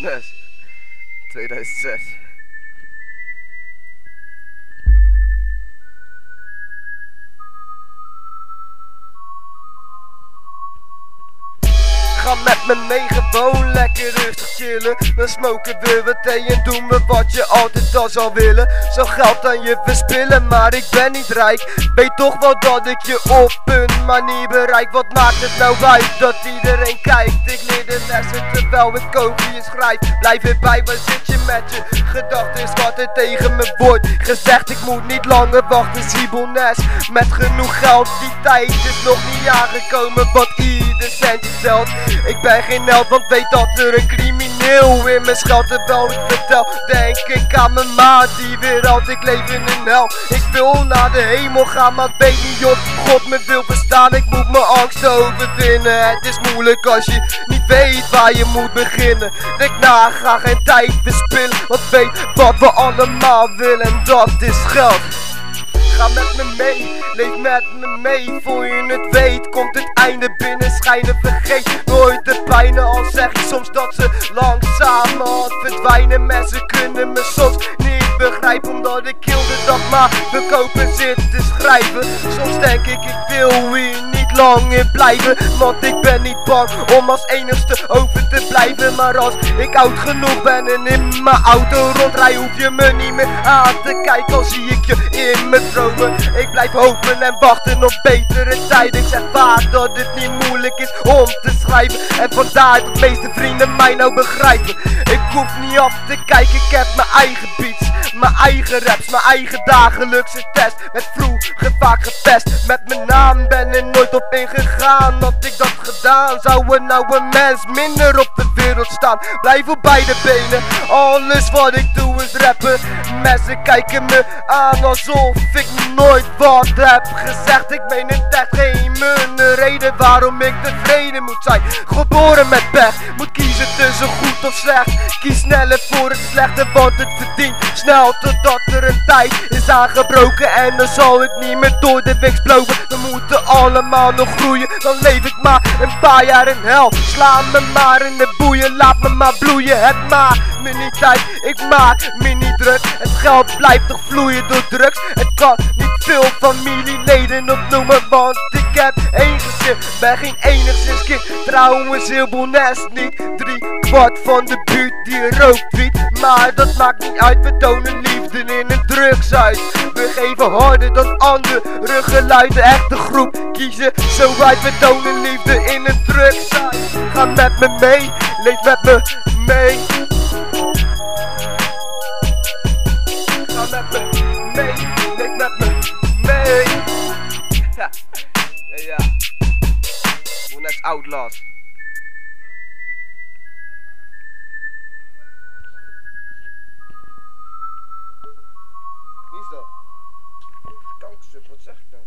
Bună! Trăirea ist stres. Ga met me mee, gewoon lekker rustig chillen. Dan smoken we wat thee en doen we wat je altijd al zou willen. Zo geld aan je verspillen, maar ik ben niet rijk. Weet toch wel dat ik je op een manier bereik. Wat maakt het nou uit dat iedereen kijkt? Ik leer de lessen terwijl ik kopieën schrijf Blijf erbij, waar zit je met je gedachten? Wat tegen me wordt Gezegd? Ik moet niet langer wachten, Sibones Met genoeg geld, die tijd is nog niet aangekomen. Wat ik ben geen held, want weet dat er een crimineel in mijn schuilt Terwijl ik vertel, denk ik aan mijn maat die weer altijd leeft in een hel. Ik wil naar de hemel gaan, maar weet niet of God me wil verstaan. Ik moet mijn angst overwinnen. Het is moeilijk als je niet weet waar je moet beginnen. Denk na, ga geen tijd verspillen Want weet wat we allemaal willen en dat is geld Ga met me mee, leef met me mee. Voor je het weet, komt het einde binnen. Schijnen vergeet nooit de pijn Al zeg ik soms dat ze langzaam verdwijnen. Mensen kunnen me soms niet begrijpen Omdat ik heel de dag maar verkopen zit te schrijven. Soms denk ik, ik wil hier niet lang in blijven Want ik ben niet bang om als enigste over te blijven. Maar als ik oud genoeg ben en in mijn auto rondrij Hoef je me niet meer aan te kijken. Al zie ik je in mijn droom ik blijf hopen en wachten op betere tijden. Ik zeg vaak dat het niet moeilijk is om te schrijven. En vandaar dat meeste vrienden mij nou begrijpen. Ik hoef niet af te kijken, ik heb mijn eigen beats eigen raps, mijn eigen dagelijkse test. Met vroeger vaak gepest Met mijn naam ben er nooit op ingegaan. Had ik dat gedaan, zou er nou een mens minder op de wereld staan. Blijf op beide benen, alles wat ik doe is rappen. Mensen kijken me aan alsof ik nooit wat heb gezegd. Ik meen het echt geen mijn reden waarom ik tevreden moet zijn. Geboren met pech, moet kiezen tussen goed of slecht. Kies sneller voor het slechte, want het verdient snel Totdat er een tijd is aangebroken. En dan zal ik niet meer door de week blowen. We moeten allemaal nog groeien, dan leef ik maar een paar jaar in hel. Sla me maar in de boeien, laat me maar bloeien. Het maakt me niet uit, ik maak me niet druk. Het geld blijft toch vloeien door drugs? Het kan niet veel familieleden opnoemen Want ik heb één gezin, ben geen enigszins kind. Trouwens heel Bonest niet. Drie kwart van de buurt die rookt wiet Maar dat maakt niet uit, we tonen in een drugshuis We geven harder dan andere geluiden Echte groep. Kiezen zo uit, we tonen liefde in een drugshuis Ga met me mee, leef met me mee Dat? Kankersup, wat zeg ik nou?